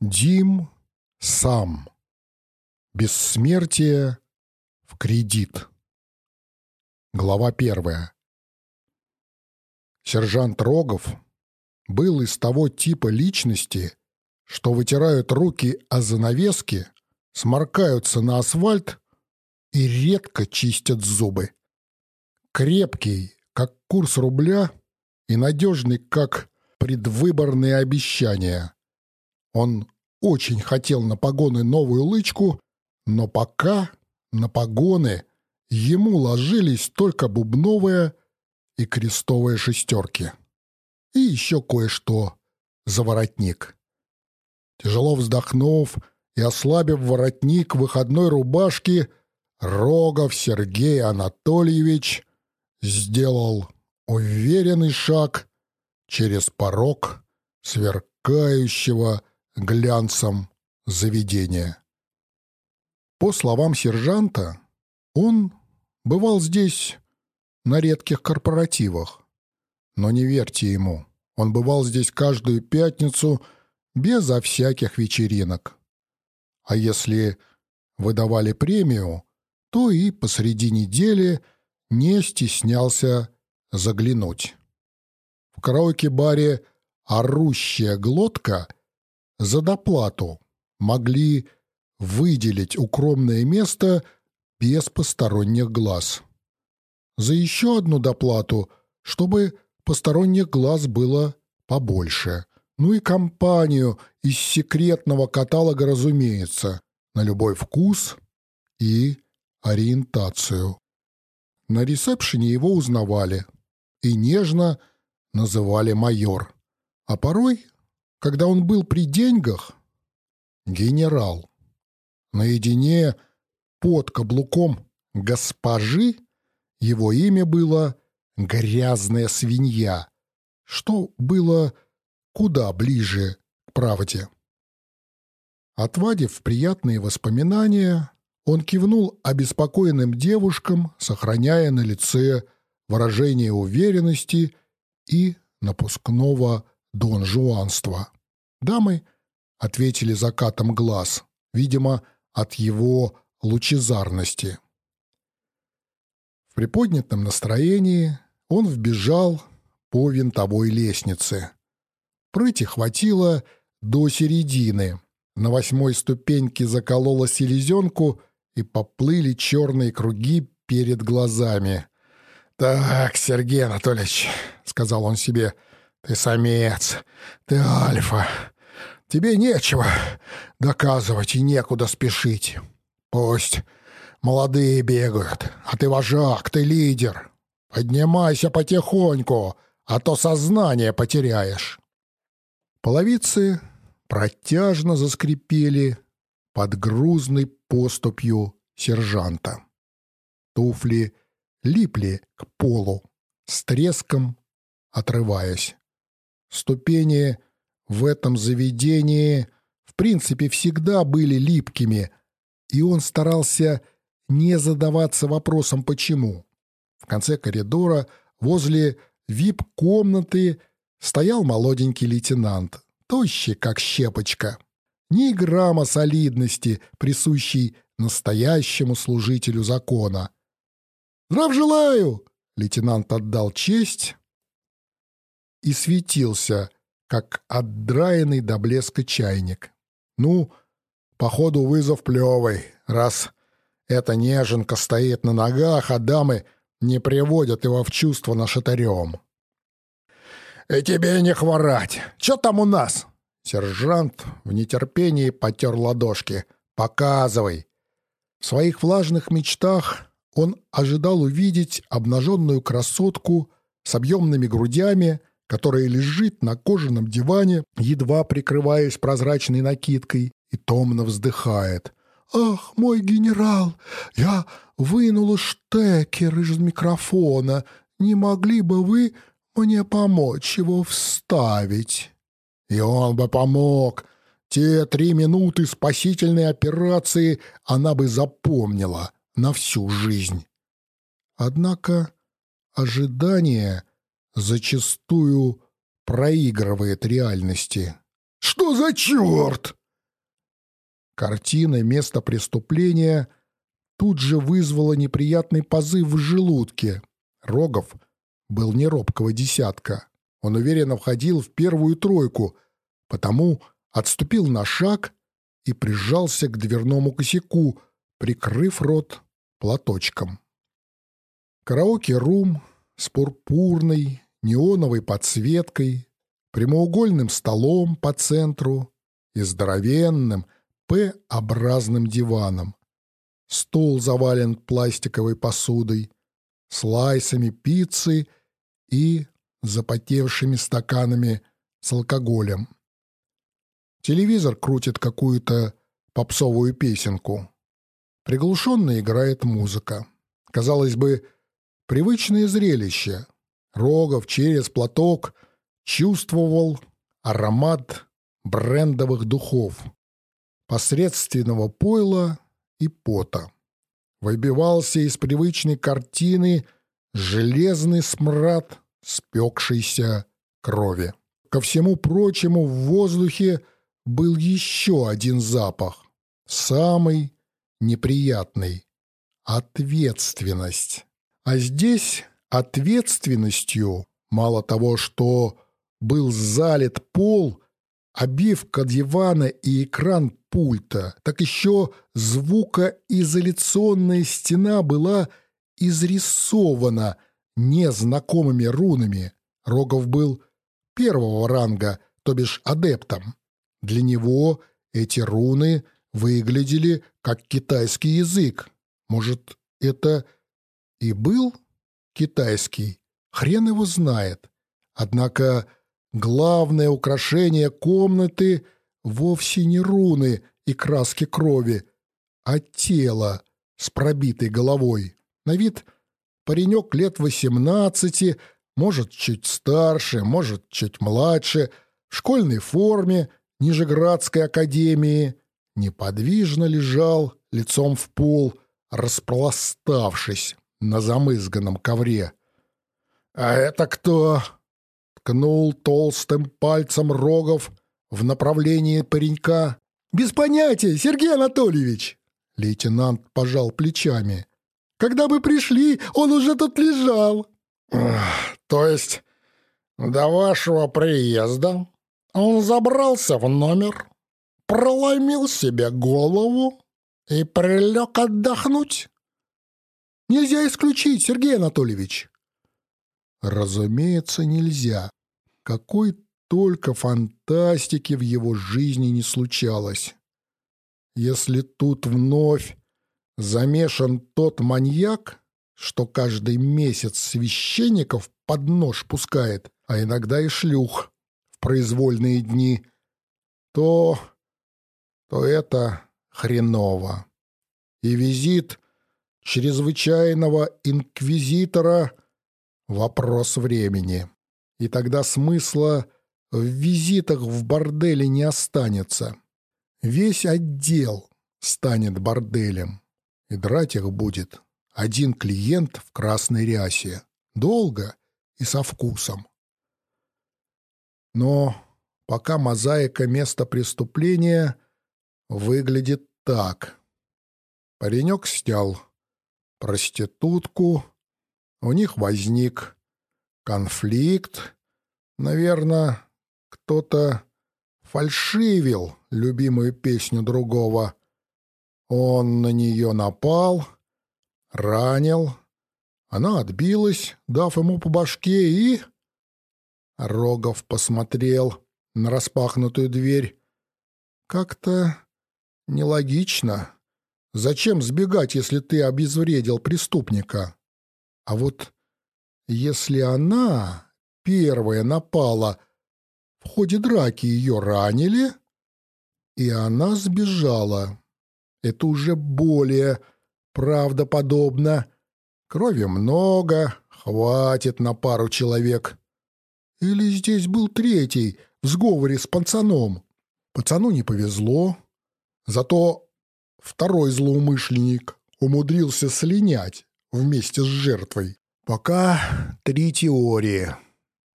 Дим сам. Бессмертие в кредит. Глава первая. Сержант Рогов был из того типа личности, что вытирают руки о занавески, сморкаются на асфальт и редко чистят зубы. Крепкий, как курс рубля, и надежный, как предвыборные обещания. Он очень хотел на погоны новую лычку, но пока на погоны ему ложились только бубновые и крестовые шестерки. И еще кое-что за воротник. Тяжело вздохнув и ослабив воротник выходной рубашки, Рогов Сергей Анатольевич сделал уверенный шаг через порог сверкающего глянцем заведения. По словам сержанта, он бывал здесь на редких корпоративах. Но не верьте ему, он бывал здесь каждую пятницу безо всяких вечеринок. А если выдавали премию, то и посреди недели не стеснялся заглянуть. В караоке-баре «Орущая глотка» за доплату могли выделить укромное место без посторонних глаз. За еще одну доплату, чтобы посторонних глаз было побольше. Ну и компанию из секретного каталога, разумеется, на любой вкус и ориентацию. На ресепшене его узнавали и нежно называли майор. А порой, когда он был при деньгах, генерал. Наедине под каблуком госпожи его имя было «Грязная свинья», что было куда ближе к правде. Отвадив приятные воспоминания, он кивнул обеспокоенным девушкам, сохраняя на лице выражение уверенности и напускного донжуанства. Дамы ответили закатом глаз, видимо, от его лучезарности. В приподнятом настроении он вбежал по винтовой лестнице. Прыти хватило до середины. На восьмой ступеньке заколола селезенку, и поплыли черные круги перед глазами. «Так, Сергей Анатольевич», — сказал он себе, — «ты самец, ты альфа. Тебе нечего доказывать и некуда спешить. Пусть молодые бегают, а ты вожак, ты лидер. Поднимайся потихоньку, а то сознание потеряешь». Половицы протяжно заскрипели под грузной поступью сержанта. Туфли липли к полу, с треском отрываясь. Ступени в этом заведении в принципе всегда были липкими, и он старался не задаваться вопросом «почему?». В конце коридора, возле вип-комнаты, стоял молоденький лейтенант, тощий, как щепочка. Ни грамма солидности, присущей настоящему служителю закона. «Здрав желаю!» — лейтенант отдал честь и светился, как отдраенный до блеска чайник. «Ну, походу, вызов плевый, раз эта неженка стоит на ногах, а дамы не приводят его в чувство нашатырем». «И тебе не хворать! Че там у нас?» Сержант в нетерпении потер ладошки. «Показывай!» В своих влажных мечтах он ожидал увидеть обнаженную красотку с объемными грудями, которая лежит на кожаном диване, едва прикрываясь прозрачной накидкой, и томно вздыхает. «Ах, мой генерал, я вынула штекер из микрофона. Не могли бы вы мне помочь его вставить?» И он бы помог. Те три минуты спасительной операции она бы запомнила на всю жизнь. Однако ожидание зачастую проигрывает реальности. «Что за черт?» Картина места преступления тут же вызвала неприятный позыв в желудке. Рогов был не робкого десятка. Он уверенно входил в первую тройку, потому отступил на шаг и прижался к дверному косяку, прикрыв рот платочком. Караоке-рум с пурпурной, неоновой подсветкой, прямоугольным столом по центру и здоровенным П-образным диваном. Стол завален пластиковой посудой, слайсами пиццы и запотевшими стаканами с алкоголем. Телевизор крутит какую-то попсовую песенку. Приглушенно играет музыка. Казалось бы, привычное зрелище. Рогов через платок чувствовал аромат брендовых духов, посредственного пойла и пота. Выбивался из привычной картины железный смрад спекшейся крови. Ко всему прочему в воздухе был еще один запах, самый неприятный — ответственность. А здесь ответственностью мало того, что был залит пол, обивка дивана и экран пульта, так еще звукоизоляционная стена была изрисована незнакомыми рунами. Рогов был первого ранга, то бишь адептом. Для него эти руны выглядели как китайский язык. Может, это и был китайский? Хрен его знает. Однако главное украшение комнаты вовсе не руны и краски крови, а тело с пробитой головой. На вид паренек лет восемнадцати, может, чуть старше, может, чуть младше, в школьной форме – Нижеградской академии, неподвижно лежал лицом в пол, распластавшись на замызганном ковре. «А это кто?» — ткнул толстым пальцем Рогов в направлении паренька. «Без понятия, Сергей Анатольевич!» Лейтенант пожал плечами. «Когда мы пришли, он уже тут лежал!» «То есть до вашего приезда он забрался в номер, проломил себе голову и прилег отдохнуть. Нельзя исключить, Сергей Анатольевич. Разумеется, нельзя. Какой только фантастики в его жизни не случалось. Если тут вновь замешан тот маньяк, что каждый месяц священников под нож пускает, а иногда и шлюх, произвольные дни, то... то это хреново. И визит чрезвычайного инквизитора — вопрос времени. И тогда смысла в визитах в борделе не останется. Весь отдел станет борделем, и драть их будет один клиент в красной рясе. Долго и со вкусом. Но пока мозаика места преступления выглядит так. Паренек снял проститутку, у них возник конфликт. Наверное, кто-то фальшивил любимую песню другого. Он на нее напал, ранил. Она отбилась, дав ему по башке, и... Рогов посмотрел на распахнутую дверь. Как-то нелогично. Зачем сбегать, если ты обезвредил преступника? А вот если она первая напала, в ходе драки ее ранили, и она сбежала. Это уже более правдоподобно. Крови много, хватит на пару человек. Или здесь был третий в сговоре с пацаном? Пацану не повезло. Зато второй злоумышленник умудрился слинять вместе с жертвой. Пока три теории.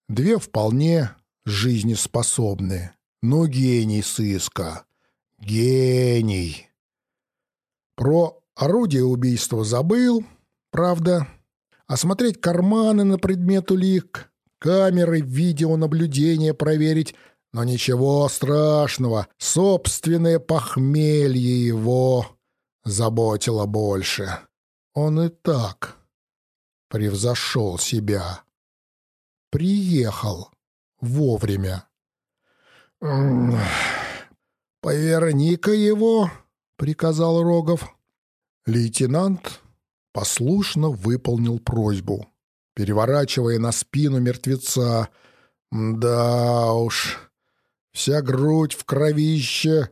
Две вполне жизнеспособны, но гений сыска. Гений. Про орудие убийства забыл, правда. Осмотреть карманы на предмет улик, камеры видеонаблюдения проверить, но ничего страшного, собственное похмелье его заботило больше. Он и так превзошел себя. Приехал вовремя. «Поверни-ка его», — приказал Рогов. Лейтенант послушно выполнил просьбу, переворачивая на спину мертвеца. Да уж, вся грудь в кровище,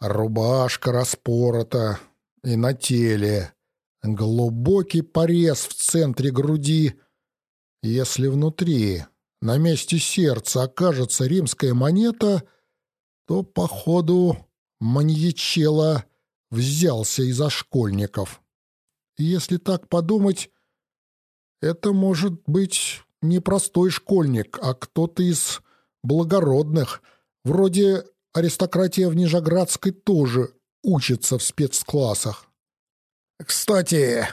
рубашка распорота и на теле. Глубокий порез в центре груди. Если внутри, на месте сердца, окажется римская монета, то, походу, маньячела взялся из-за школьников. Если так подумать, это может быть не простой школьник, а кто-то из благородных, вроде аристократия в Нижеградской тоже учится в спецклассах. «Кстати,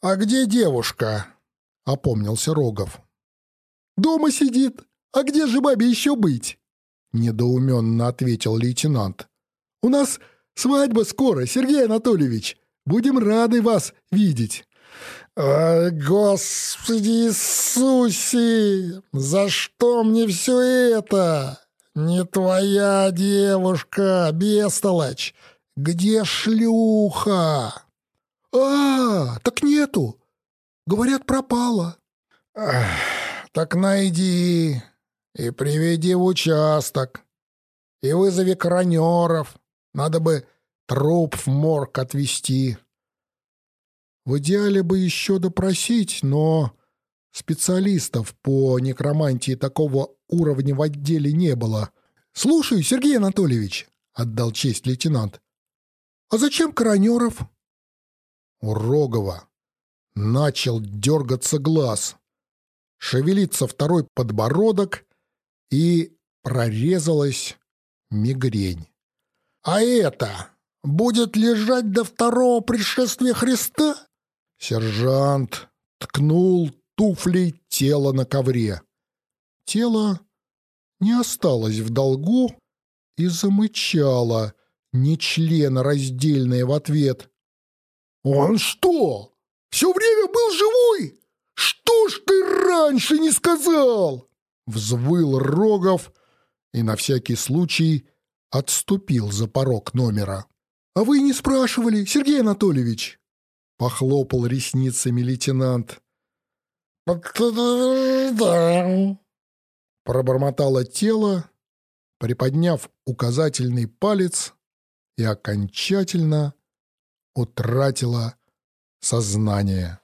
а где девушка?» — опомнился Рогов. «Дома сидит. А где же бабе еще быть?» — недоуменно ответил лейтенант. «У нас свадьба скоро, Сергей Анатольевич. Будем рады вас видеть». «Ой, Господи Иисусе! За что мне все это? Не твоя девушка, бестолочь! Где шлюха?» «А, так нету! Говорят, пропала». «Так найди и приведи в участок, и вызови коронеров. Надо бы труп в морг отвезти». В идеале бы еще допросить, но специалистов по некромантии такого уровня в отделе не было. «Слушаю, Сергей Анатольевич», — отдал честь лейтенант. «А зачем Коронеров?» У Рогова начал дергаться глаз, шевелиться второй подбородок и прорезалась мигрень. «А это будет лежать до второго пришествия Христа?» Сержант ткнул туфлей тело на ковре. Тело не осталось в долгу и замычало, нечленораздельное в ответ. «Он что, все время был живой? Что ж ты раньше не сказал?» Взвыл Рогов и на всякий случай отступил за порог номера. «А вы не спрашивали, Сергей Анатольевич?» Похлопал ресницами лейтенант. «Подтверждаю», — пробормотало тело, приподняв указательный палец и окончательно утратила сознание.